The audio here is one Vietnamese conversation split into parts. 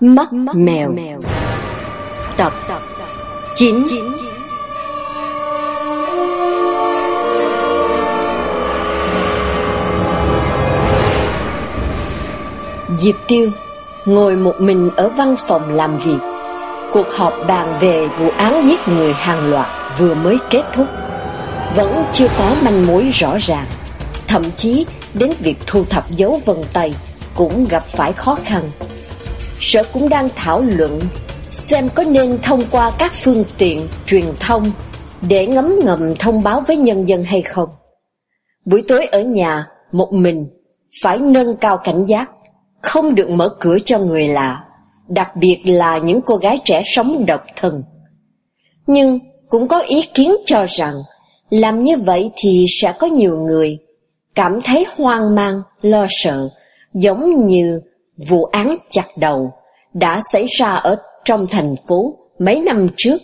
Mắt mèo Tập 9 Diệp Tiêu ngồi một mình ở văn phòng làm việc. Cuộc họp bàn về vụ án giết người hàng loạt vừa mới kết thúc. Vẫn chưa có manh mối rõ ràng. Thậm chí đến việc thu thập dấu vân tay cũng gặp phải khó khăn. Sở cũng đang thảo luận xem có nên thông qua các phương tiện truyền thông để ngấm ngầm thông báo với nhân dân hay không. Buổi tối ở nhà, một mình, phải nâng cao cảnh giác, không được mở cửa cho người lạ, đặc biệt là những cô gái trẻ sống độc thân. Nhưng cũng có ý kiến cho rằng làm như vậy thì sẽ có nhiều người cảm thấy hoang mang, lo sợ, giống như vụ án chặt đầu đã xảy ra ở trong thành phố mấy năm trước,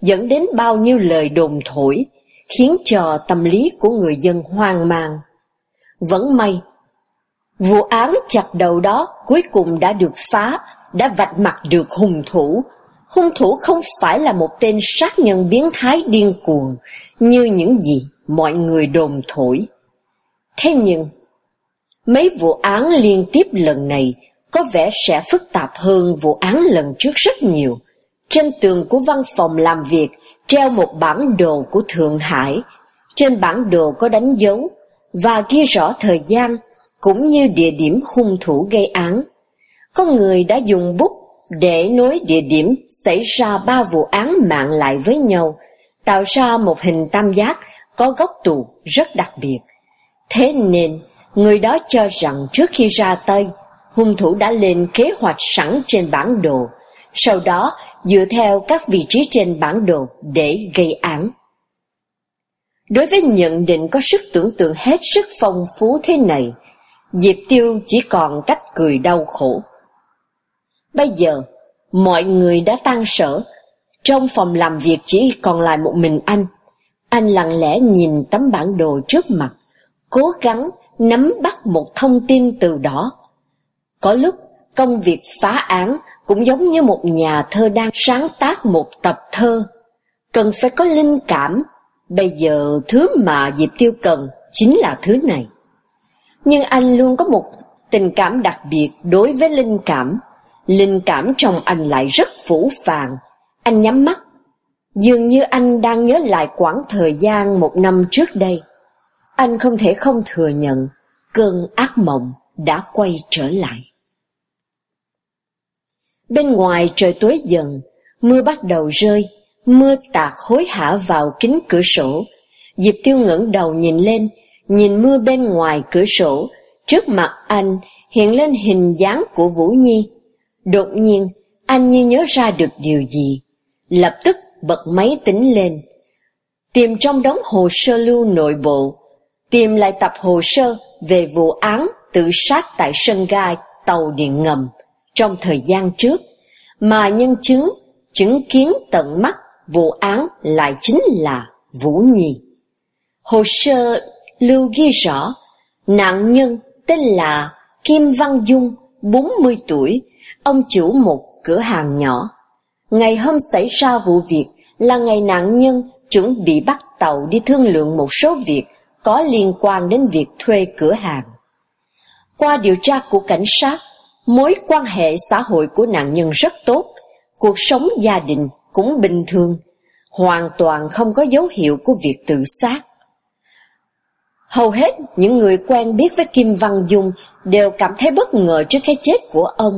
dẫn đến bao nhiêu lời đồn thổi, khiến cho tâm lý của người dân hoang mang. Vẫn may, vụ án chặt đầu đó cuối cùng đã được phá, đã vạch mặt được hung thủ. Hung thủ không phải là một tên sát nhân biến thái điên cuồng như những gì mọi người đồn thổi. Thế nhưng, mấy vụ án liên tiếp lần này có vẻ sẽ phức tạp hơn vụ án lần trước rất nhiều. Trên tường của văn phòng làm việc treo một bản đồ của Thượng Hải. Trên bản đồ có đánh dấu và ghi rõ thời gian cũng như địa điểm hung thủ gây án. Có người đã dùng bút để nối địa điểm xảy ra ba vụ án mạng lại với nhau, tạo ra một hình tam giác có góc tù rất đặc biệt. Thế nên, người đó cho rằng trước khi ra tay, hung thủ đã lên kế hoạch sẵn trên bản đồ, sau đó dựa theo các vị trí trên bản đồ để gây án. Đối với nhận định có sức tưởng tượng hết sức phong phú thế này, Diệp Tiêu chỉ còn cách cười đau khổ. Bây giờ, mọi người đã tan sở, trong phòng làm việc chỉ còn lại một mình anh. Anh lặng lẽ nhìn tấm bản đồ trước mặt, cố gắng nắm bắt một thông tin từ đó. Có lúc, công việc phá án cũng giống như một nhà thơ đang sáng tác một tập thơ. Cần phải có linh cảm. Bây giờ thứ mà Diệp Tiêu cần chính là thứ này. Nhưng anh luôn có một tình cảm đặc biệt đối với linh cảm. Linh cảm trong anh lại rất phủ phàng. Anh nhắm mắt. Dường như anh đang nhớ lại quãng thời gian một năm trước đây. Anh không thể không thừa nhận cơn ác mộng đã quay trở lại. Bên ngoài trời tối dần, mưa bắt đầu rơi, mưa tạt hối hả vào kính cửa sổ. Diệp Tiêu ngẩng đầu nhìn lên, nhìn mưa bên ngoài cửa sổ, trước mặt anh hiện lên hình dáng của Vũ Nhi. Đột nhiên, anh như nhớ ra được điều gì, lập tức bật máy tính lên. Tìm trong đống hồ sơ lưu nội bộ, tìm lại tập hồ sơ về vụ án tự sát tại sân ga tàu điện ngầm trong thời gian trước, mà nhân chứng chứng kiến tận mắt vụ án lại chính là Vũ Nhi. Hồ sơ lưu ghi rõ, nạn nhân tên là Kim Văn Dung, 40 tuổi, ông chủ một cửa hàng nhỏ. Ngày hôm xảy ra vụ việc là ngày nạn nhân chuẩn bị bắt tàu đi thương lượng một số việc có liên quan đến việc thuê cửa hàng. Qua điều tra của cảnh sát, mối quan hệ xã hội của nạn nhân rất tốt, cuộc sống gia đình cũng bình thường, hoàn toàn không có dấu hiệu của việc tự sát. Hầu hết những người quen biết với Kim Văn Dung đều cảm thấy bất ngờ trước cái chết của ông.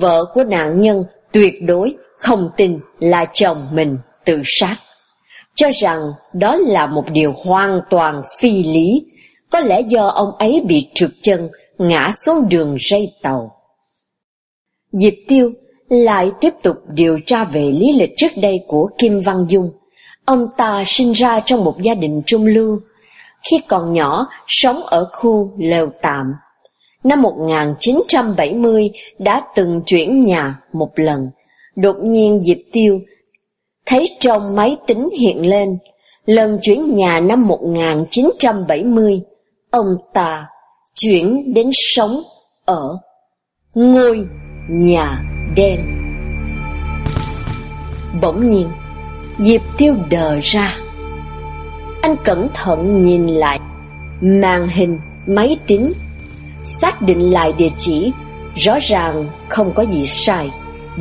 Vợ của nạn nhân tuyệt đối không tin là chồng mình tự sát. Cho rằng đó là một điều hoàn toàn phi lý, có lẽ do ông ấy bị trượt chân ngã xuống đường ray tàu. Diệp Tiêu lại tiếp tục điều tra về lý lịch trước đây của Kim Văn Dung. Ông ta sinh ra trong một gia đình trung lưu, khi còn nhỏ sống ở khu lều tạm. Năm 1970 đã từng chuyển nhà một lần. Đột nhiên Diệp Tiêu thấy trong máy tính hiện lên lần chuyển nhà năm 1970, ông ta chuyển đến sống ở ngôi nhà đen. Bỗng nhiên, Diệp tiêu đờ ra. Anh cẩn thận nhìn lại Màn hình máy tính, Xác định lại địa chỉ, Rõ ràng không có gì sai.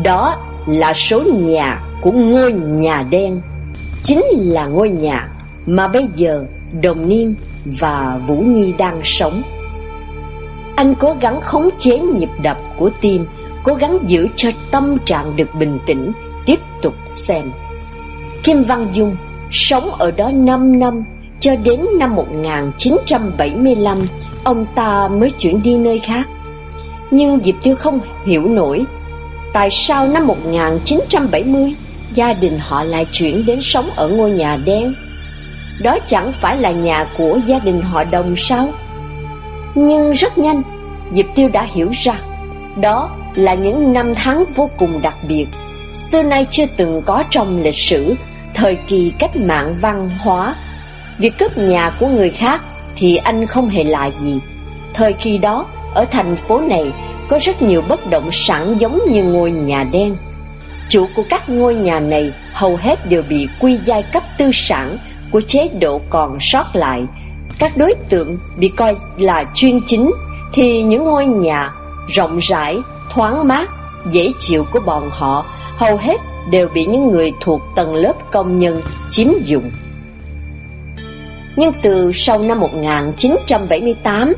Đó là số nhà của ngôi nhà đen. Chính là ngôi nhà mà bây giờ Đồng Niên và Vũ Nhi đang sống. Anh cố gắng khống chế nhịp đập của tim Cố gắng giữ cho tâm trạng được bình tĩnh, Tiếp tục xem. Kim Văn Dung sống ở đó 5 năm, Cho đến năm 1975 Ông ta mới chuyển đi nơi khác. Nhưng Diệp Tiêu không hiểu nổi, Tại sao năm 1970 Gia đình họ lại chuyển đến sống ở ngôi nhà đen? Đó chẳng phải là nhà của gia đình họ đồng sao? Nhưng rất nhanh, Diệp Tiêu đã hiểu ra đó là những năm tháng vô cùng đặc biệt. Xưa nay chưa từng có trong lịch sử, Thời kỳ cách mạng văn hóa. Việc cướp nhà của người khác Thì anh không hề lạ gì. Thời kỳ đó, Ở thành phố này, Có rất nhiều bất động sản giống như ngôi nhà đen. Chủ của các ngôi nhà này Hầu hết đều bị quy giai cấp tư sản Của chế độ còn sót lại. Các đối tượng bị coi là chuyên chính Thì những ngôi nhà rộng rãi, thoáng mát, dễ chịu của bọn họ hầu hết đều bị những người thuộc tầng lớp công nhân chiếm dụng. Nhưng từ sau năm 1978,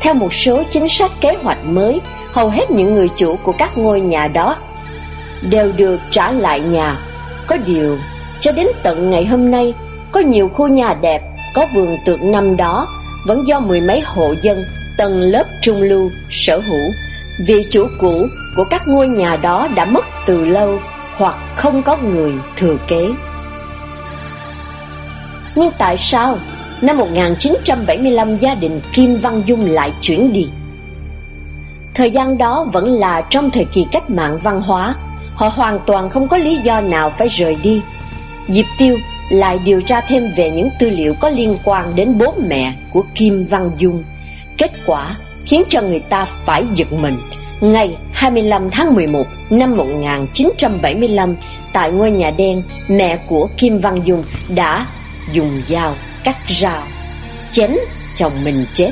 theo một số chính sách kế hoạch mới, hầu hết những người chủ của các ngôi nhà đó đều được trả lại nhà. Có điều, cho đến tận ngày hôm nay, có nhiều khu nhà đẹp, có vườn tượng năm đó, vẫn do mười mấy hộ dân, tầng lớp trung lưu, sở hữu. Vì chủ cũ của các ngôi nhà đó đã mất từ lâu hoặc không có người thừa kế. Nhưng tại sao năm 1975 gia đình Kim Văn Dung lại chuyển đi? Thời gian đó vẫn là trong thời kỳ cách mạng văn hóa, họ hoàn toàn không có lý do nào phải rời đi. Diệp Tiêu lại điều tra thêm về những tư liệu có liên quan đến bố mẹ của Kim Văn Dung. Kết quả khiến cho người ta phải giật mình Ngày 25 tháng 11 năm 1975, tại ngôi nhà đen, mẹ của Kim Văn Dung đã dùng dao cắt rào, chém chồng mình chết.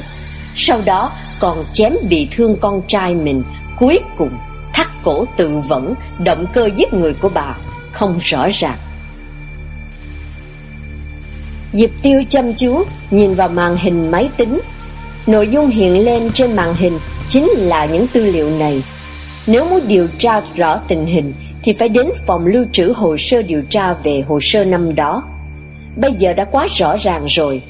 Sau đó còn chém bị thương con trai mình, cuối cùng thắt cổ tự vẫn, động cơ giết người của bà không rõ ràng. Diệp Tiêu chăm chú nhìn vào màn hình máy tính. Nội dung hiện lên trên màn hình chính là những tư liệu này. Nếu muốn điều tra rõ tình hình thì phải đến phòng lưu trữ hồ sơ điều tra về hồ sơ năm đó. Bây giờ đã quá rõ ràng rồi.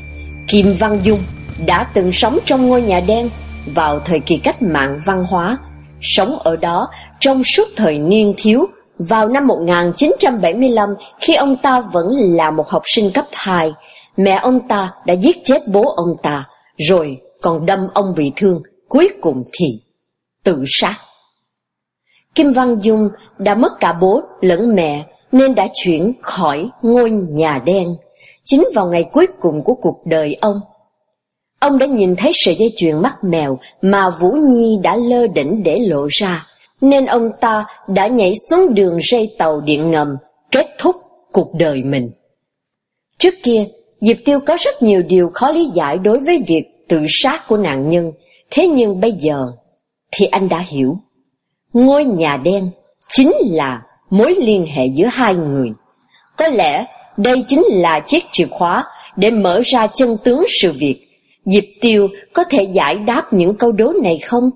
Kim Văn Dung đã từng sống trong ngôi nhà đen vào thời kỳ cách mạng văn hóa, sống ở đó trong suốt thời niên thiếu. Vào năm 1975, khi ông ta vẫn là một học sinh cấp 2, mẹ ông ta đã giết chết bố ông ta, rồi còn đâm ông bị thương cuối cùng thì tự sát. Kim Văn Dung đã mất cả bố lẫn mẹ nên đã chuyển khỏi ngôi nhà đen, chính vào ngày cuối cùng của cuộc đời ông. Ông đã nhìn thấy sợi dây chuyền mắt mèo mà Vũ Nhi đã lơ đỉnh để lộ ra, nên ông ta đã nhảy xuống đường dây tàu điện ngầm, kết thúc cuộc đời mình. Trước kia, Diệp Tiêu có rất nhiều điều khó lý giải đối với việc tự sát của nạn nhân, Thế nhưng bây giờ thì anh đã hiểu. Ngôi nhà đen chính là mối liên hệ giữa hai người. Có lẽ đây chính là chiếc chìa khóa để mở ra chân tướng sự việc. Diệp Tiêu có thể giải đáp những câu đố này không?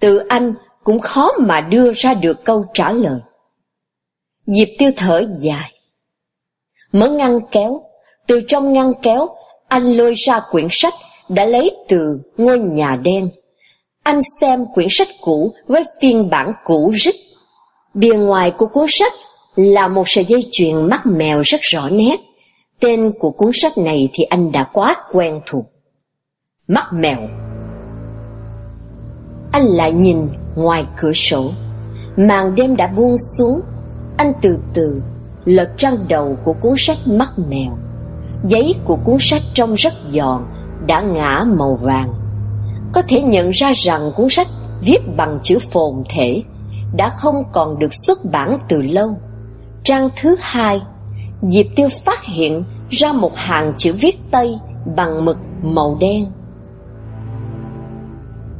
Từ anh cũng khó mà đưa ra được câu trả lời. Diệp Tiêu thở dài. Mở ngăn kéo, từ trong ngăn kéo, anh lôi ra quyển sách đã lấy từ ngôi nhà đen. Anh xem quyển sách cũ với phiên bản cũ rích. Bìa ngoài của cuốn sách là một sợi dây chuyền mắt mèo rất rõ nét. Tên của cuốn sách này thì anh đã quá quen thuộc. Mắt mèo. Anh lại nhìn ngoài cửa sổ. Màn đêm đã buông xuống. Anh từ từ lật trang đầu của cuốn sách mắt mèo. Giấy của cuốn sách trông rất giòn, đã ngã màu vàng. Có thể nhận ra rằng cuốn sách viết bằng chữ phồn thể, đã không còn được xuất bản từ lâu. Trang thứ hai, Diệp Tiêu phát hiện ra một hàng chữ viết Tây bằng mực màu đen.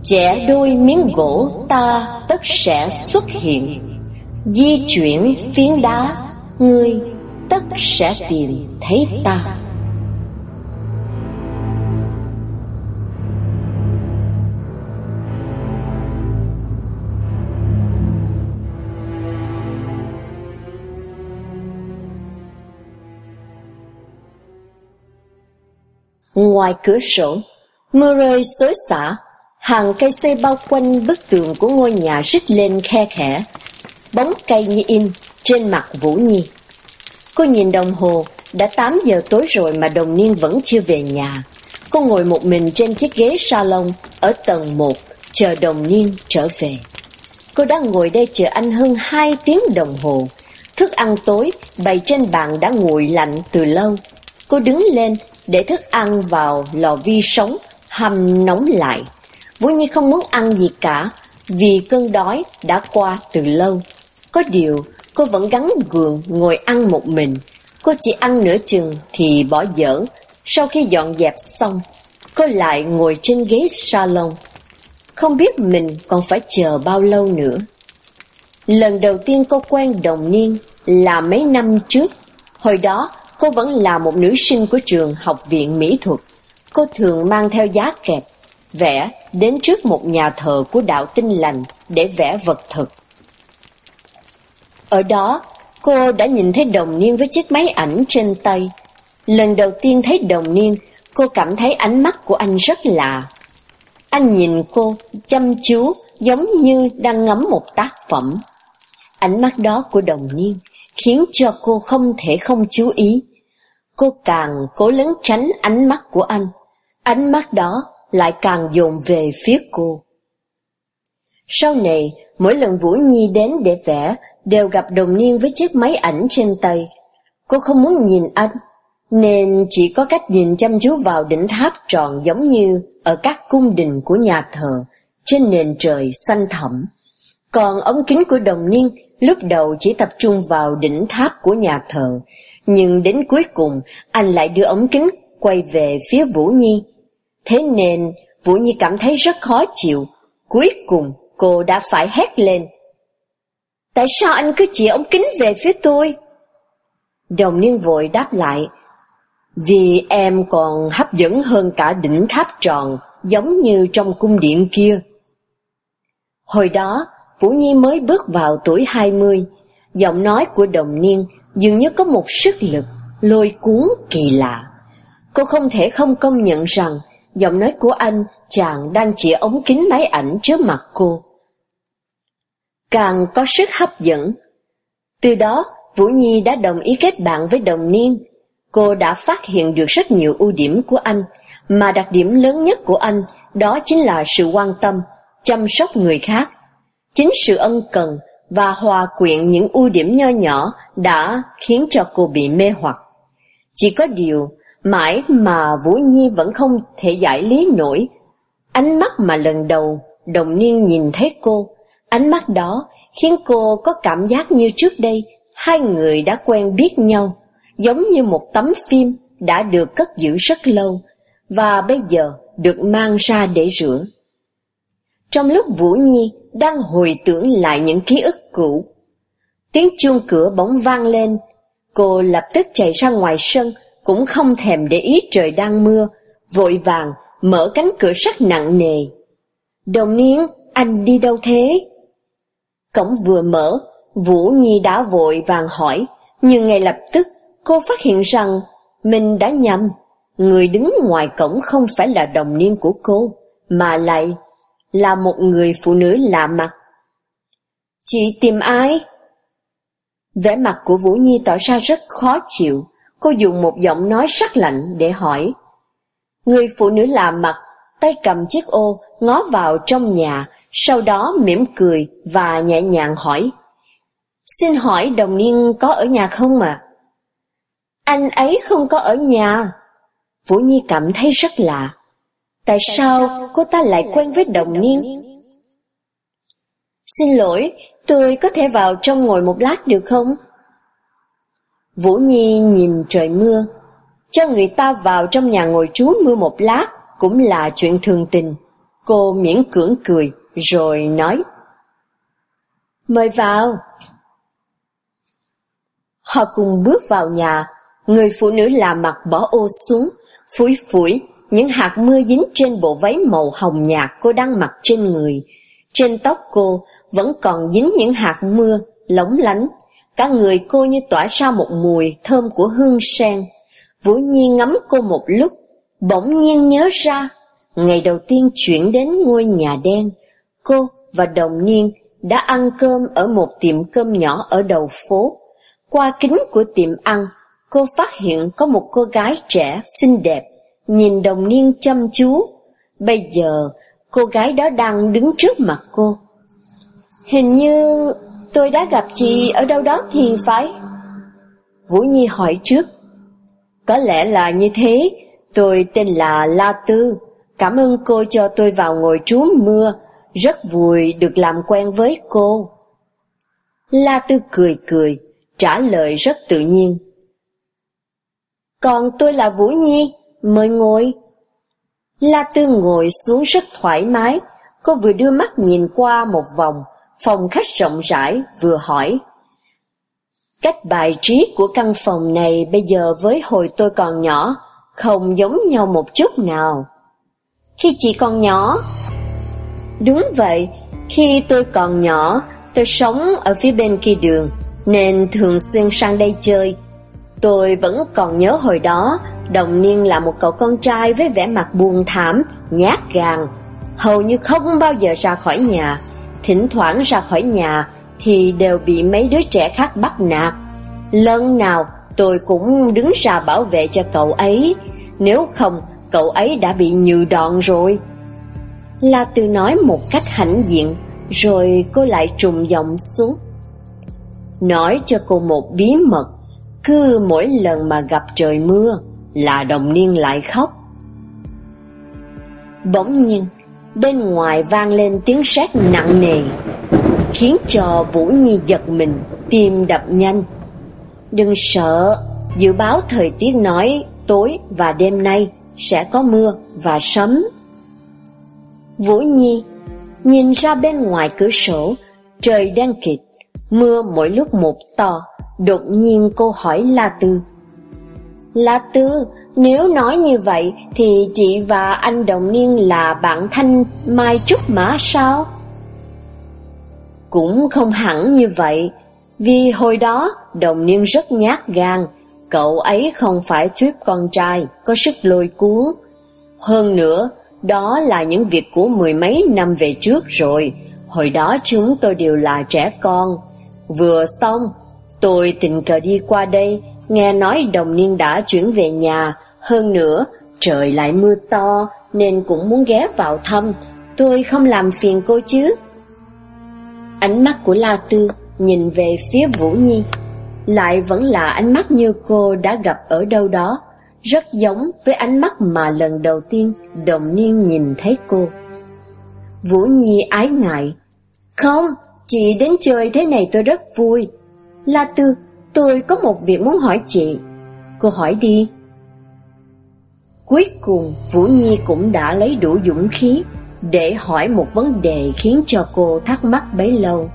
Trẻ đôi miếng gỗ ta tất sẽ xuất hiện Di chuyển phiến đá Ngươi tất sẽ tìm thấy ta Ngoài cửa sổ, mưa rơi xối xả, hàng cây xây bao quanh bức tường của ngôi nhà rít lên khe khẽ, bóng cây như in trên mặt Vũ Nhi. Cô nhìn đồng hồ, đã 8 giờ tối rồi mà đồng niên vẫn chưa về nhà. Cô ngồi một mình trên chiếc ghế salon ở tầng 1, chờ đồng niên trở về. Cô đã ngồi đây chờ anh hơn 2 tiếng đồng hồ. Thức ăn tối bày trên bàn đã nguội lạnh từ lâu. Cô đứng lên để thức ăn vào lò vi sống, hầm nóng lại. Vũ Nhi không muốn ăn gì cả, vì cơn đói đã qua từ lâu. Có điều, cô vẫn gắn gượng ngồi ăn một mình. Cô chỉ ăn nửa chừng thì bỏ dở. Sau khi dọn dẹp xong, cô lại ngồi trên ghế salon. Không biết mình còn phải chờ bao lâu nữa. Lần đầu tiên cô quen đồng niên là mấy năm trước. Hồi đó, cô vẫn là một nữ sinh của trường học viện mỹ thuật. Cô thường mang theo giá kẹp, vẽ đến trước một nhà thờ của đạo tinh lành để vẽ vật thực. Ở đó, cô đã nhìn thấy đồng niên với chiếc máy ảnh trên tay. Lần đầu tiên thấy đồng niên, cô cảm thấy ánh mắt của anh rất lạ. Anh nhìn cô chăm chú giống như đang ngắm một tác phẩm. Ánh mắt đó của đồng niên khiến cho cô không thể không chú ý. Cô càng cố lấn tránh ánh mắt của anh. Ánh mắt đó lại càng dồn về phía cô. Sau này, mỗi lần Vũ Nhi đến để vẽ, đều gặp đồng niên với chiếc máy ảnh trên tay. Cô không muốn nhìn anh, nên chỉ có cách nhìn chăm chú vào đỉnh tháp tròn giống như ở các cung đình của nhà thờ, trên nền trời xanh thẳm. Còn ống kính của đồng niên lúc đầu chỉ tập trung vào đỉnh tháp của nhà thờ, nhưng đến cuối cùng anh lại đưa ống kính quay về phía Vũ Nhi. Thế nên Vũ Nhi cảm thấy rất khó chịu. Cuối cùng cô đã phải hét lên. Tại sao anh cứ chỉ ống kính về phía tôi? Đồng niên vội đáp lại. Vì em còn hấp dẫn hơn cả đỉnh tháp tròn, giống như trong cung điện kia. Hồi đó, Vũ Nhi mới bước vào tuổi 20, giọng nói của đồng niên dường như có một sức lực, lôi cuốn kỳ lạ. Cô không thể không công nhận rằng giọng nói của anh chàng đang chỉ ống kính máy ảnh trước mặt cô càng có sức hấp dẫn. Từ đó, Vũ Nhi đã đồng ý kết bạn với đồng niên. Cô đã phát hiện được rất nhiều ưu điểm của anh, mà đặc điểm lớn nhất của anh đó chính là sự quan tâm, chăm sóc người khác. Chính sự ân cần và hòa quyện những ưu điểm nho nhỏ đã khiến cho cô bị mê hoặc. Chỉ có điều, mãi mà Vũ Nhi vẫn không thể giải lý nổi. Ánh mắt mà lần đầu đồng niên nhìn thấy cô Ánh mắt đó khiến cô có cảm giác như trước đây hai người đã quen biết nhau, giống như một tấm phim đã được cất giữ rất lâu và bây giờ được mang ra để rửa. Trong lúc Vũ Nhi đang hồi tưởng lại những ký ức cũ, tiếng chuông cửa bỗng vang lên, cô lập tức chạy ra ngoài sân, cũng không thèm để ý trời đang mưa, vội vàng mở cánh cửa sắt nặng nề. Đồng niên, anh đi đâu thế? Cổng vừa mở, Vũ Nhi đã vội vàng hỏi, nhưng ngay lập tức cô phát hiện rằng mình đã nhầm. Người đứng ngoài cổng không phải là đồng niên của cô, mà lại là một người phụ nữ lạ mặt. Chị tìm ai? Vẻ mặt của Vũ Nhi tỏ ra rất khó chịu, cô dùng một giọng nói sắc lạnh để hỏi. Người phụ nữ lạ mặt, tay cầm chiếc ô, ngó vào trong nhà, sau đó mỉm cười và nhẹ nhàng hỏi. Xin hỏi đồng niên có ở nhà không ạ? Anh ấy không có ở nhà. Vũ Nhi cảm thấy rất lạ. Tại sao cô ta lại quen với đồng niên? Xin lỗi, Tôi có thể vào trong ngồi một lát được không? Vũ Nhi nhìn trời mưa, cho người ta vào trong nhà ngồi trú mưa một lát cũng là chuyện thường tình. Cô miễn cưỡng cười, rồi nói. Mời vào. Họ cùng bước vào nhà, người phụ nữ là mặt bỏ ô xuống, phủi phủi, những hạt mưa dính trên bộ váy màu hồng nhạt cô đang mặc trên người. Trên tóc cô vẫn còn dính những hạt mưa, lóng lánh. Cả người cô như tỏa ra một mùi thơm của hương sen. Vũ Nhi ngắm cô một lúc, bỗng nhiên nhớ ra, ngày đầu tiên chuyển đến ngôi nhà đen, cô và đồng niên đã ăn cơm ở một tiệm cơm nhỏ ở đầu phố. Qua kính của tiệm ăn, cô phát hiện có một cô gái trẻ xinh đẹp, nhìn đồng niên chăm chú. Bây giờ, cô gái đó đang đứng trước mặt cô. Hình như tôi đã gặp chị ở đâu đó thì phải. Vũ Nhi hỏi trước. Có lẽ là như thế, tôi tên là La Tư. Cảm ơn cô cho tôi vào ngồi trú mưa, rất vui được làm quen với cô. La Tư cười cười, trả lời rất tự nhiên. Còn tôi là Vũ Nhi, mời ngồi. La Tư ngồi xuống rất thoải mái, cô vừa đưa mắt nhìn qua một vòng, phòng khách rộng rãi, vừa hỏi. Cách bài trí của căn phòng này bây giờ với hồi tôi còn nhỏ, không giống nhau một chút nào. Khi chị còn nhỏ? Đúng vậy, khi tôi còn nhỏ, tôi sống ở phía bên kia đường, nên thường xuyên sang đây chơi. Tôi vẫn còn nhớ hồi đó, đồng niên là một cậu con trai với vẻ mặt buồn thảm, nhát gan, hầu như không bao giờ ra khỏi nhà. Thỉnh thoảng ra khỏi nhà thì đều bị mấy đứa trẻ khác bắt nạt. Lần nào tôi cũng đứng ra bảo vệ cho cậu ấy, nếu không cậu ấy đã bị nhừ đòn rồi. La Tư nói một cách hãnh diện, rồi cô lại trùng giọng xuống. Nói cho cô một bí mật, cứ mỗi lần mà gặp trời mưa là đồng niên lại khóc. Bỗng nhiên, bên ngoài vang lên tiếng sét nặng nề, khiến cho Vũ Nhi giật mình, tim đập nhanh. Đừng sợ, dự báo thời tiết nói tối và đêm nay sẽ có mưa và sấm. Vũ Nhi nhìn ra bên ngoài cửa sổ, trời đen kịt, mưa mỗi lúc một to, đột nhiên cô hỏi La Tư. La Tư, nếu nói như vậy thì chị và anh Đồng Niên là bạn thanh Mai Trúc Mã sao? Cũng không hẳn như vậy, vì hồi đó Đồng Niên rất nhát gan, cậu ấy không phải tuyếp con trai, có sức lôi cuốn. Hơn nữa, đó là những việc của mười mấy năm về trước rồi, hồi đó chúng tôi đều là trẻ con. Vừa xong, tôi tình cờ đi qua đây, nghe nói đồng niên đã chuyển về nhà, hơn nữa, trời lại mưa to nên cũng muốn ghé vào thăm, tôi không làm phiền cô chứ. Ánh mắt của La Tư nhìn về phía Vũ Nhi, lại vẫn là ánh mắt như cô đã gặp ở đâu đó, rất giống với ánh mắt mà lần đầu tiên đồng niên nhìn thấy cô. Vũ Nhi ái ngại, không, chị đến chơi thế này tôi rất vui. La Tư, tôi có một việc muốn hỏi chị. Cô hỏi đi. Cuối cùng, Vũ Nhi cũng đã lấy đủ dũng khí để hỏi một vấn đề khiến cho cô thắc mắc bấy lâu.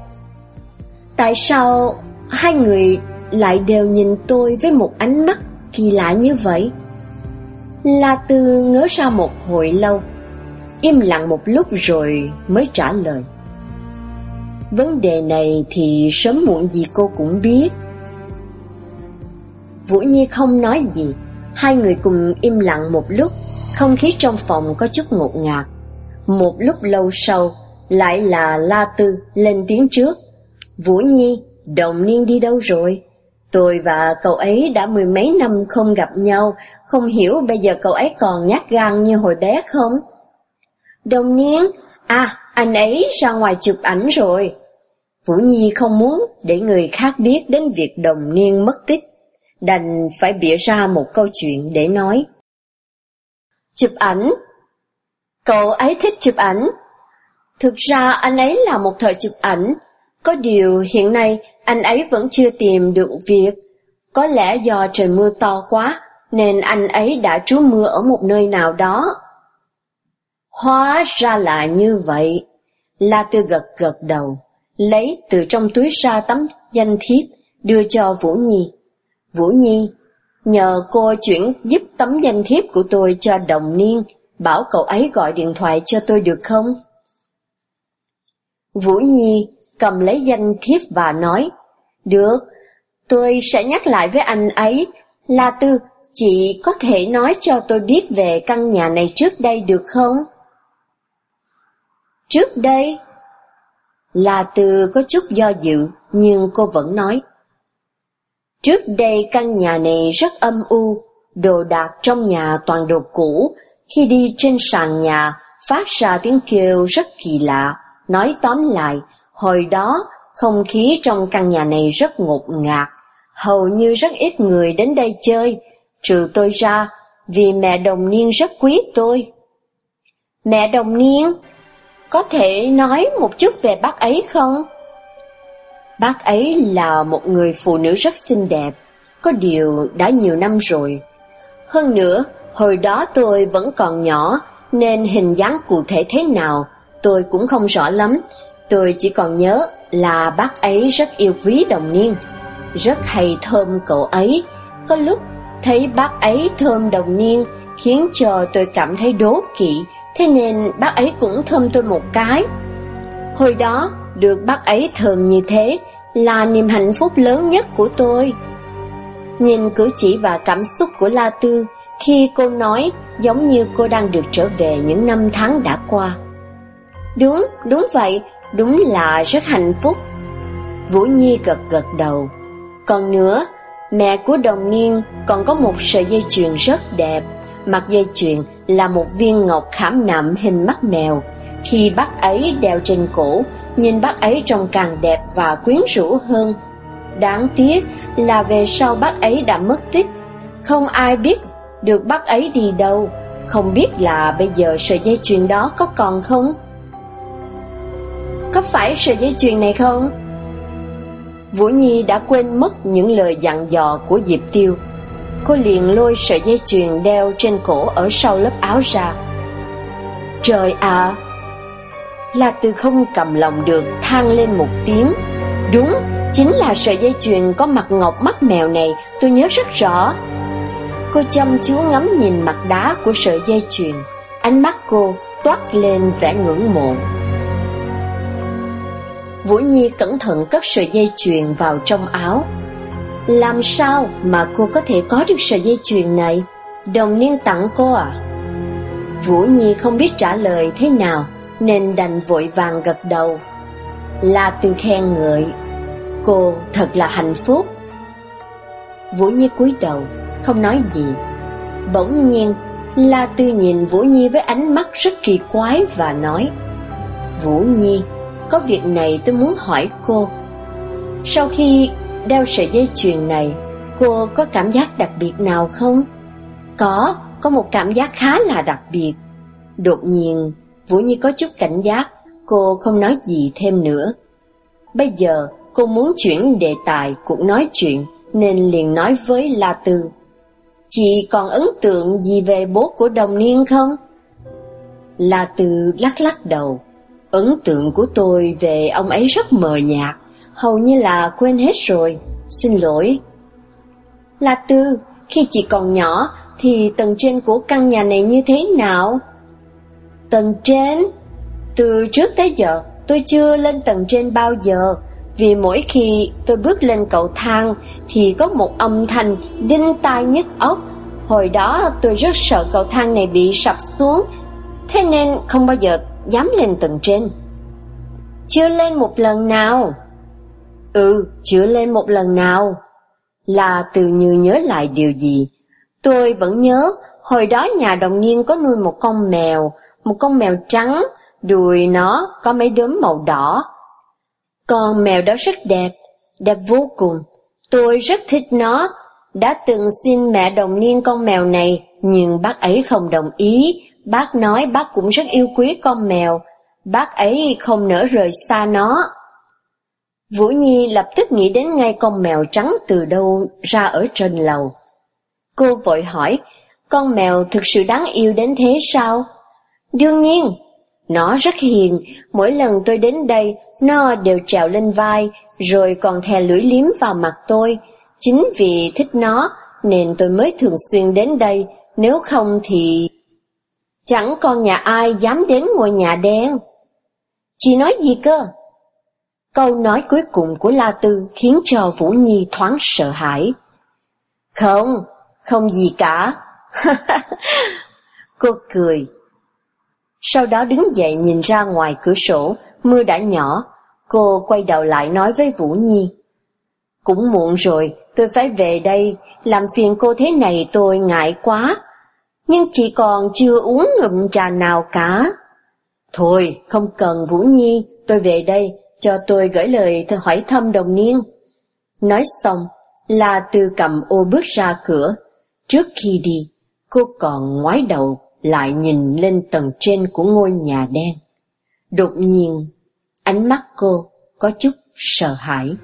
Tại sao hai người lại đều nhìn tôi với một ánh mắt kỳ lạ như vậy? La Tư ngớ ra một hồi lâu, im lặng một lúc rồi mới trả lời. Vấn đề này thì sớm muộn gì cô cũng biết. Vũ Nhi không nói gì, hai người cùng im lặng một lúc, không khí trong phòng có chút ngột ngạt. Một lúc lâu sau, lại là La Tư lên tiếng trước. Vũ Nhi, đồng niên đi đâu rồi? Tôi và cậu ấy đã mười mấy năm không gặp nhau, không hiểu bây giờ cậu ấy còn nhát gan như hồi bé không? Đồng niên, à, anh ấy ra ngoài chụp ảnh rồi. Vũ Nhi không muốn để người khác biết đến việc đồng niên mất tích, đành phải bịa ra một câu chuyện để nói. Chụp ảnh? Cậu ấy thích chụp ảnh. Thực ra anh ấy là một thợ chụp ảnh, Có điều hiện nay anh ấy vẫn chưa tìm được việc. Có lẽ do trời mưa to quá, nên anh ấy đã trú mưa ở một nơi nào đó. Hóa ra là như vậy. La Tư gật gật đầu, lấy từ trong túi ra tấm danh thiếp, đưa cho Vũ Nhi. Vũ Nhi, nhờ cô chuyển giúp tấm danh thiếp của tôi cho đồng niên, bảo cậu ấy gọi điện thoại cho tôi được không? Vũ Nhi cầm lấy danh thiếp và nói, Được, tôi sẽ nhắc lại với anh ấy, La Tư, chị có thể nói cho tôi biết về căn nhà này trước đây được không? Trước đây? La Tư có chút do dự, nhưng cô vẫn nói. Trước đây căn nhà này rất âm u, đồ đạc trong nhà toàn đồ cũ, khi đi trên sàn nhà phát ra tiếng kêu rất kỳ lạ. Nói tóm lại, hồi đó không khí trong căn nhà này rất ngột ngạt, hầu như rất ít người đến đây chơi, trừ tôi ra, vì mẹ đồng niên rất quý tôi. Mẹ đồng niên, có thể nói một chút về bác ấy không? Bác ấy là một người phụ nữ rất xinh đẹp, có điều đã nhiều năm rồi. Hơn nữa, hồi đó tôi vẫn còn nhỏ, nên hình dáng cụ thể thế nào tôi cũng không rõ lắm. Tôi chỉ còn nhớ là bác ấy rất yêu quý đồng niên, rất hay thơm cậu ấy. Có lúc thấy bác ấy thơm đồng niên khiến cho tôi cảm thấy đố kỵ, thế nên bác ấy cũng thơm tôi một cái. Hồi đó, được bác ấy thơm như thế là niềm hạnh phúc lớn nhất của tôi. Nhìn cử chỉ và cảm xúc của La Tư khi cô nói giống như cô đang được trở về những năm tháng đã qua. Đúng, đúng vậy, đúng là rất hạnh phúc. Vũ Nhi gật gật đầu. Còn nữa, mẹ của đồng niên còn có một sợi dây chuyền rất đẹp. Mặt dây chuyền là một viên ngọc khảm nạm hình mắt mèo. Khi bác ấy đeo trên cổ, nhìn bác ấy trông càng đẹp và quyến rũ hơn. Đáng tiếc là về sau bác ấy đã mất tích. Không ai biết được bác ấy đi đâu. Không biết là bây giờ sợi dây chuyền đó có còn không? Có phải sợi dây chuyền này không? Vũ Nhi đã quên mất những lời dặn dò của Diệp Tiêu. Cô liền lôi sợi dây chuyền đeo trên cổ ở sau lớp áo ra. Trời ạ! là Từ không cầm lòng được than lên một tiếng. Đúng, chính là sợi dây chuyền có mặt ngọc mắt mèo này, tôi nhớ rất rõ. Cô chăm chú ngắm nhìn mặt đá của sợi dây chuyền, ánh mắt cô toát lên vẻ ngưỡng mộ. Vũ Nhi cẩn thận cất sợi dây chuyền vào trong áo. Làm sao mà cô có thể có được sợi dây chuyền này? Đồng niên tặng cô à? Vũ Nhi không biết trả lời thế nào, nên đành vội vàng gật đầu. La Tư khen ngợi, cô thật là hạnh phúc. Vũ Nhi cúi đầu, không nói gì. Bỗng nhiên, La Tư nhìn Vũ Nhi với ánh mắt rất kỳ quái và nói, Vũ Nhi, có việc này tôi muốn hỏi cô. Sau khi đeo sợi dây chuyền này, cô có cảm giác đặc biệt nào không? Có, có một cảm giác khá là đặc biệt. Đột nhiên, Vũ Nhi có chút cảnh giác, cô không nói gì thêm nữa. Bây giờ, cô muốn chuyển đề tài cuộc nói chuyện, nên liền nói với La Tư. Chị còn ấn tượng gì về bố của đồng niên không? La Tư lắc lắc đầu. Ấn tượng của tôi về ông ấy rất mờ nhạt, hầu như là quên hết rồi, xin lỗi. La Tư, khi chị còn nhỏ thì tầng trên của căn nhà này như thế nào? Tầng trên? Từ trước tới giờ tôi chưa lên tầng trên bao giờ, vì mỗi khi tôi bước lên cầu thang thì có một âm thanh đinh tai nhức óc. Hồi đó tôi rất sợ cầu thang này bị sập xuống, thế nên không bao giờ dám lên tầng trên. Chưa lên một lần nào. Ừ, chưa lên một lần nào. Là từ như nhớ lại điều gì. Tôi vẫn nhớ, hồi đó nhà đồng niên có nuôi một con mèo, một con mèo trắng, đùi nó có mấy đốm màu đỏ. Con mèo đó rất đẹp, đẹp vô cùng. Tôi rất thích nó, đã từng xin mẹ đồng niên con mèo này, nhưng bác ấy không đồng ý, Bác nói bác cũng rất yêu quý con mèo, bác ấy không nỡ rời xa nó. Vũ Nhi lập tức nghĩ đến ngay con mèo trắng từ đâu ra ở trên lầu. Cô vội hỏi, con mèo thực sự đáng yêu đến thế sao? Đương nhiên, nó rất hiền, mỗi lần tôi đến đây, nó đều trèo lên vai, rồi còn thè lưỡi liếm vào mặt tôi. Chính vì thích nó, nên tôi mới thường xuyên đến đây, nếu không thì... Chẳng con nhà ai dám đến ngôi nhà đen. Chị nói gì cơ? Câu nói cuối cùng của La Tư khiến cho Vũ Nhi thoáng sợ hãi. Không, không gì cả. Cô cười. Sau đó đứng dậy nhìn ra ngoài cửa sổ, mưa đã nhỏ. Cô quay đầu lại nói với Vũ Nhi. Cũng muộn rồi, tôi phải về đây, làm phiền cô thế này tôi ngại quá. Nhưng chị còn chưa uống ngụm trà nào cả. Thôi, không cần Vũ Nhi, tôi về đây, cho tôi gửi lời hỏi thăm đồng niên. Nói xong, La Tư cầm ô bước ra cửa. Trước khi đi, cô còn ngoái đầu lại nhìn lên tầng trên của ngôi nhà đen. Đột nhiên, ánh mắt cô có chút sợ hãi.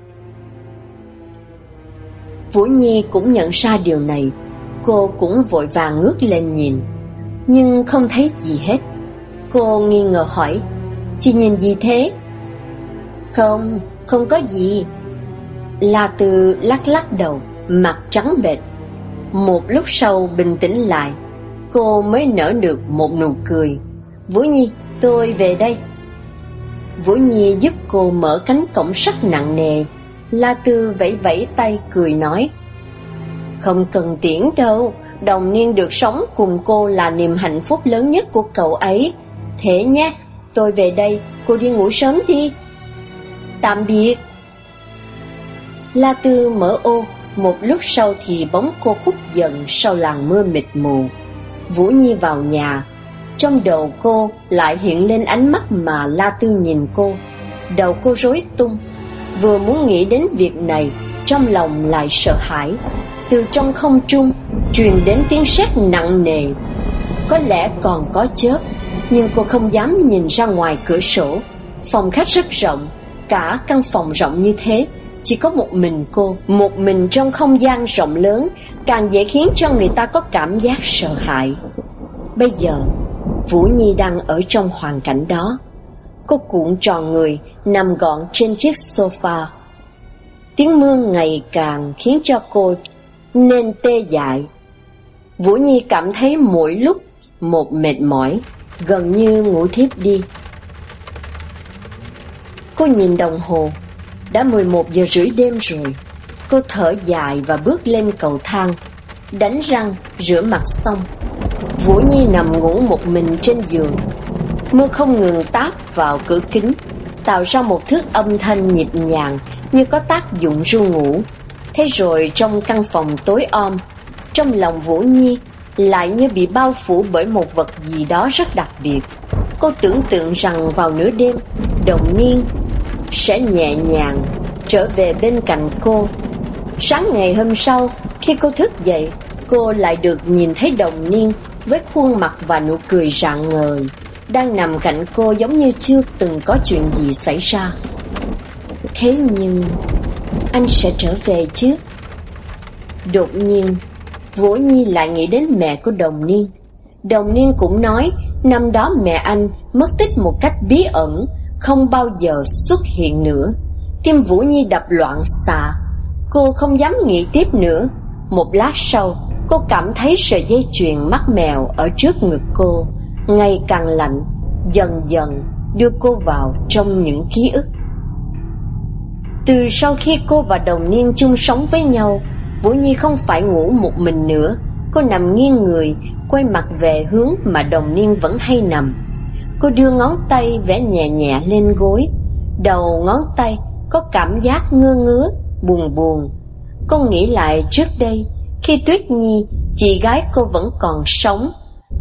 Vũ Nhi cũng nhận ra điều này, cô cũng vội vàng ngước lên nhìn, nhưng không thấy gì hết. Cô nghi ngờ hỏi, chị nhìn gì thế? Không, không có gì. La Từ lắc lắc đầu, mặt trắng bệch. Một lúc sau bình tĩnh lại, cô mới nở được một nụ cười. Vũ Nhi, tôi về đây. Vũ Nhi giúp cô mở cánh cổng sắt nặng nề. La Tư vẫy vẫy tay cười nói. Không cần tiễn đâu, đồng niên được sống cùng cô là niềm hạnh phúc lớn nhất của cậu ấy. Thế nhé, tôi về đây, cô đi ngủ sớm đi. Tạm biệt. La Tư mở ô, một lúc sau thì bóng cô khuất dần sau làn mưa mịt mù. Vũ Nhi vào nhà, trong đầu cô lại hiện lên ánh mắt mà La Tư nhìn cô. Đầu cô rối tung, vừa muốn nghĩ đến việc này, trong lòng lại sợ hãi. Từ trong không trung, truyền đến tiếng sét nặng nề. Có lẽ còn có chớp, nhưng cô không dám nhìn ra ngoài cửa sổ. Phòng khách rất rộng, cả căn phòng rộng như thế, chỉ có một mình cô, một mình trong không gian rộng lớn, càng dễ khiến cho người ta có cảm giác sợ hãi. Bây giờ, Vũ Nhi đang ở trong hoàn cảnh đó. Cô cuộn tròn người, nằm gọn trên chiếc sofa. Tiếng mưa ngày càng khiến cho cô nên tê dại. Vũ Nhi cảm thấy mỗi lúc một mệt mỏi, gần như ngủ thiếp đi. Cô nhìn đồng hồ, đã 11 giờ rưỡi đêm rồi. Cô thở dài và bước lên cầu thang, đánh răng, rửa mặt xong. Vũ Nhi nằm ngủ một mình trên giường. Mưa không ngừng táp vào cửa kính, tạo ra một thước âm thanh nhịp nhàng như có tác dụng ru ngủ. Thế rồi trong căn phòng tối om, trong lòng Vũ Nhi lại như bị bao phủ bởi một vật gì đó rất đặc biệt. Cô tưởng tượng rằng vào nửa đêm, đồng niên sẽ nhẹ nhàng trở về bên cạnh cô. Sáng ngày hôm sau, khi cô thức dậy, cô lại được nhìn thấy đồng niên với khuôn mặt và nụ cười rạng ngời, đang nằm cạnh cô giống như chưa từng có chuyện gì xảy ra. Thế nhưng, anh sẽ trở về chứ? Đột nhiên, Vũ Nhi lại nghĩ đến mẹ của Đồng Niên. Đồng Niên cũng nói năm đó mẹ anh mất tích một cách bí ẩn, không bao giờ xuất hiện nữa. Tim Vũ Nhi đập loạn xạ. Cô không dám nghĩ tiếp nữa. Một lát sau, cô cảm thấy sợi dây chuyền mắt mèo ở trước ngực cô ngày càng lạnh, dần dần đưa cô vào trong những ký ức. Từ sau khi cô và đồng niên chung sống với nhau, Vũ Nhi không phải ngủ một mình nữa. Cô nằm nghiêng người, quay mặt về hướng mà đồng niên vẫn hay nằm. Cô đưa ngón tay vẽ nhẹ nhẹ lên gối. Đầu ngón tay có cảm giác ngơ ngứa, buồn buồn. Cô nghĩ lại trước đây, khi Tuyết Nhi, chị gái cô vẫn còn sống.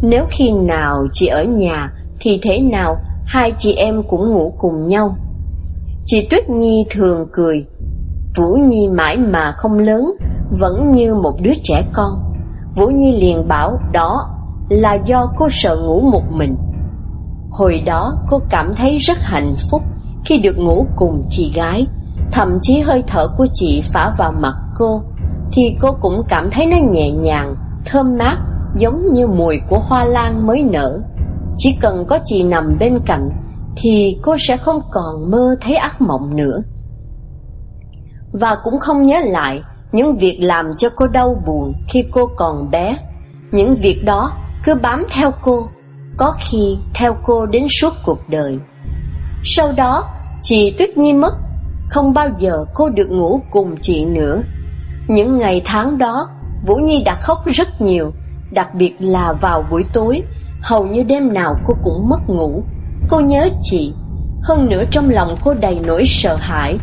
Nếu khi nào chị ở nhà, thì thế nào hai chị em cũng ngủ cùng nhau. Chị Tuyết Nhi thường cười, Vũ Nhi mãi mà không lớn, vẫn như một đứa trẻ con. Vũ Nhi liền bảo đó là do cô sợ ngủ một mình. Hồi đó cô cảm thấy rất hạnh phúc khi được ngủ cùng chị gái. Thậm chí hơi thở của chị phả vào mặt cô, Thì cô cũng cảm thấy nó nhẹ nhàng, Thơm mát, Giống như mùi của hoa lan mới nở. Chỉ cần có chị nằm bên cạnh, Thì cô sẽ không còn mơ thấy ác mộng nữa. Và cũng không nhớ lại Những việc làm cho cô đau buồn Khi cô còn bé. Những việc đó cứ bám theo cô có khi theo cô đến suốt cuộc đời. Sau đó, Chị Tuyết Nhi mất, Không bao giờ cô được ngủ cùng chị nữa. Những ngày tháng đó, Vũ Nhi đã khóc rất nhiều, Đặc biệt là vào buổi tối, Hầu như đêm nào cô cũng mất ngủ. Cô nhớ chị, Hơn nữa trong lòng cô đầy nỗi sợ hãi.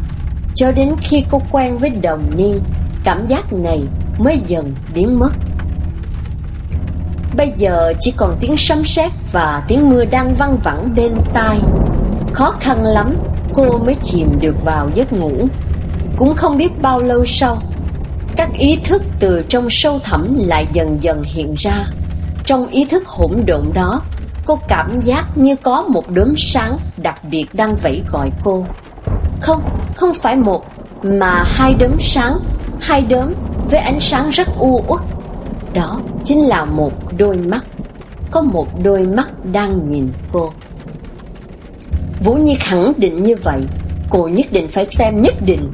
Cho đến khi cô quen với đồng niên, Cảm giác này mới dần biến mất. Bây giờ chỉ còn tiếng sấm sét và tiếng mưa đang văng vẳng bên tai. Khó khăn lắm cô mới chìm được vào giấc ngủ. Cũng không biết bao lâu sau Các ý thức từ trong sâu thẳm lại dần dần hiện ra. Trong ý thức hỗn độn đó Cô cảm giác như có một đốm sáng đặc biệt đang vẫy gọi cô. Không, không phải một Mà hai đốm sáng. Hai đốm với ánh sáng rất u uất. Đó chính là một đôi mắt. Có một đôi mắt đang nhìn cô. Vũ Nhi khẳng định như vậy. Cô nhất định phải xem nhất định.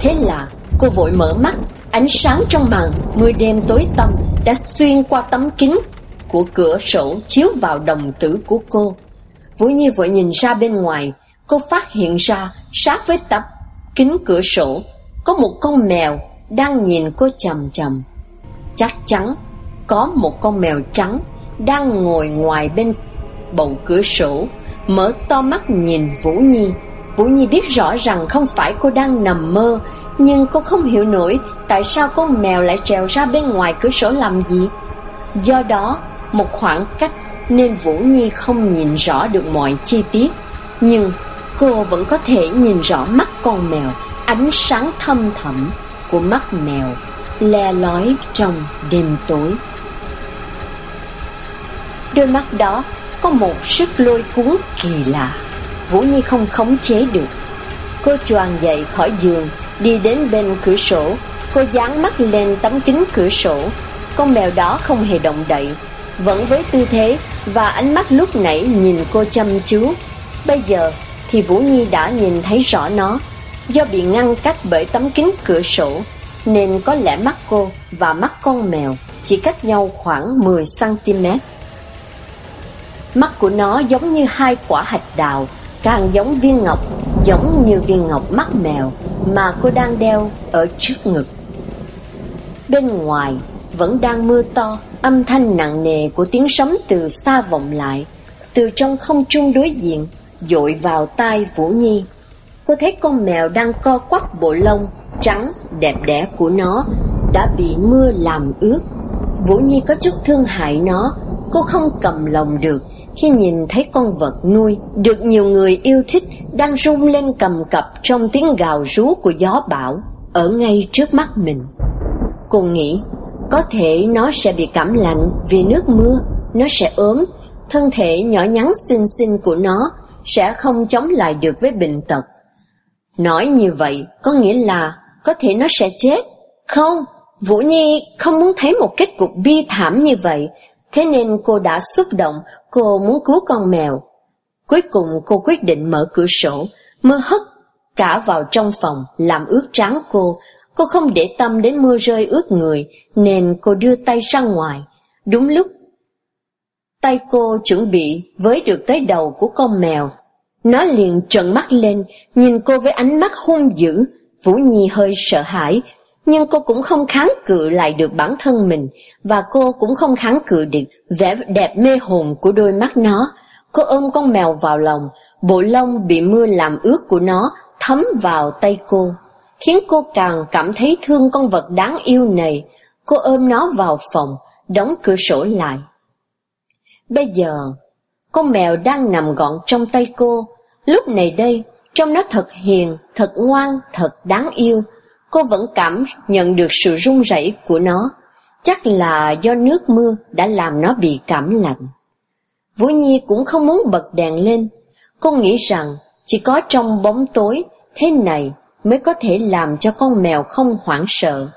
Thế là cô vội mở mắt. Ánh sáng trong màn Mưa đêm tối tăm Đã xuyên qua tấm kính Của cửa sổ chiếu vào đồng tử của cô. Vũ Nhi vội nhìn ra bên ngoài. Cô phát hiện ra Sát với tấm kính cửa sổ, Có một con mèo Đang nhìn cô chầm chầm Chắc chắn có một con mèo trắng Đang ngồi ngoài bên bầu cửa sổ mở to mắt nhìn Vũ Nhi. Vũ Nhi biết rõ rằng không phải cô đang nằm mơ, nhưng cô không hiểu nổi tại sao con mèo lại trèo ra bên ngoài cửa sổ làm gì. Do đó, một khoảng cách nên Vũ Nhi không nhìn rõ được mọi chi tiết, nhưng cô vẫn có thể nhìn rõ mắt con mèo, ánh sáng thâm thẳm của mắt mèo le lói trong đêm tối. Đôi mắt đó có một sức lôi cuốn kỳ lạ. Vũ Nhi không khống chế được. Cô choàng dậy khỏi giường, Đi đến bên cửa sổ. Cô dán mắt lên tấm kính cửa sổ. Con mèo đó không hề động đậy, Vẫn với tư thế Và ánh mắt lúc nãy nhìn cô chăm chú. Bây giờ thì Vũ Nhi đã nhìn thấy rõ nó. Do bị ngăn cách bởi tấm kính cửa sổ, Nên có lẽ mắt cô và mắt con mèo Chỉ cách nhau khoảng 10cm Mắt của nó giống như hai quả hạch đào, càng giống viên ngọc, giống như viên ngọc mắt mèo mà cô đang đeo ở trước ngực. Bên ngoài vẫn đang mưa to, âm thanh nặng nề của tiếng sấm từ xa vọng lại, từ trong không trung đối diện, dội vào tai Vũ Nhi. Cô thấy con mèo đang co quắp bộ lông trắng đẹp đẽ của nó đã bị mưa làm ướt. Vũ Nhi có chút thương hại nó, cô không cầm lòng được khi nhìn thấy con vật nuôi được nhiều người yêu thích đang rung lên cầm cập trong tiếng gào rú của gió bão ở ngay trước mắt mình. Cô nghĩ có thể nó sẽ bị cảm lạnh vì nước mưa, nó sẽ ốm, thân thể nhỏ nhắn xinh xinh của nó sẽ không chống lại được với bệnh tật. Nói như vậy có nghĩa là có thể nó sẽ chết. Không, Vũ Nhi không muốn thấy một kết cục bi thảm như vậy, Thế nên cô đã xúc động, cô muốn cứu con mèo. Cuối cùng cô quyết định mở cửa sổ, mưa hất cả vào trong phòng, làm ướt trắng cô. Cô không để tâm đến mưa rơi ướt người, nên cô đưa tay ra ngoài. Đúng lúc, tay cô chuẩn bị với được tới đầu của con mèo. Nó liền trợn mắt lên, nhìn cô với ánh mắt hung dữ. Vũ Nhi hơi sợ hãi, nhưng cô cũng không kháng cự lại được bản thân mình, và cô cũng không kháng cự được vẻ đẹp mê hồn của đôi mắt nó. Cô ôm con mèo vào lòng, bộ lông bị mưa làm ướt của nó thấm vào tay cô, khiến cô càng cảm thấy thương con vật đáng yêu này. Cô ôm nó vào phòng, đóng cửa sổ lại. Bây giờ, con mèo đang nằm gọn trong tay cô. Lúc này đây, trông nó thật hiền, thật ngoan, thật đáng yêu cô vẫn cảm nhận được sự run rẩy của nó. Chắc là do nước mưa đã làm nó bị cảm lạnh. Vũ Nhi cũng không muốn bật đèn lên. Cô nghĩ rằng chỉ có trong bóng tối thế này mới có thể làm cho con mèo không hoảng sợ.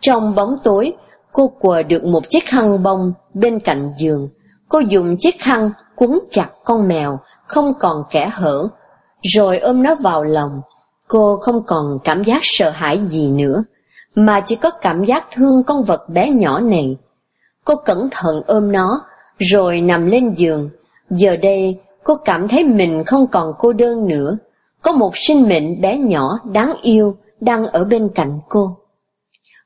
Trong bóng tối, cô quờ được một chiếc khăn bông bên cạnh giường. Cô dùng chiếc khăn cuốn chặt con mèo, không còn kẻ hở, rồi ôm nó vào lòng. Cô không còn cảm giác sợ hãi gì nữa, mà chỉ có cảm giác thương con vật bé nhỏ này. Cô cẩn thận ôm nó, rồi nằm lên giường. Giờ đây, cô cảm thấy mình không còn cô đơn nữa. Có một sinh mệnh bé nhỏ, đáng yêu, đang ở bên cạnh cô.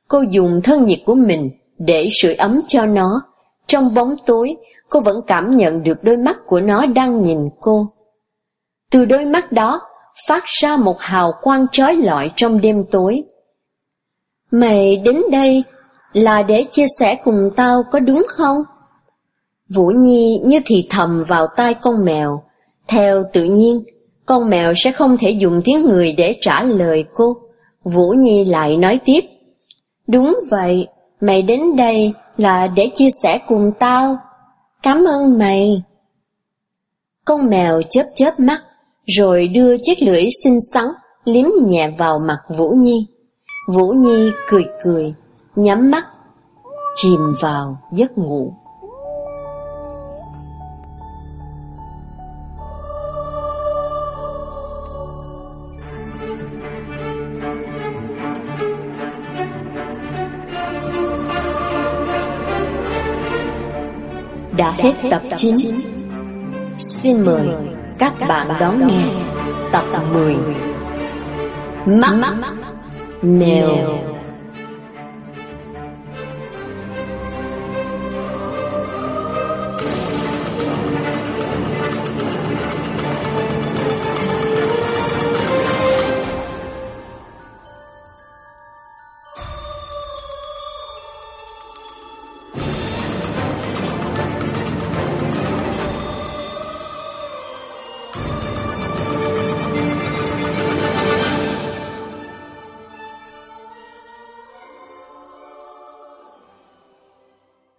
Cô dùng thân nhiệt của mình để sưởi ấm cho nó. Trong bóng tối, cô vẫn cảm nhận được đôi mắt của nó đang nhìn cô. Từ đôi mắt đó, phát ra một hào quang trói lọi trong đêm tối. Mày đến đây là để chia sẻ cùng tao có đúng không? Vũ Nhi như thì thầm vào tai con mèo. Theo tự nhiên, con mèo sẽ không thể dùng tiếng người để trả lời cô. Vũ Nhi lại nói tiếp. Đúng vậy, mày đến đây là để chia sẻ cùng tao. Cảm ơn mày. Con mèo chớp chớp mắt, rồi đưa chiếc lưỡi xinh xắn liếm nhẹ vào mặt Vũ Nhi. Vũ Nhi cười cười, nhắm mắt, chìm vào giấc ngủ. Đã hết tập 9 Xin mời các bạn đón nghe tập 10 Mắt Mèo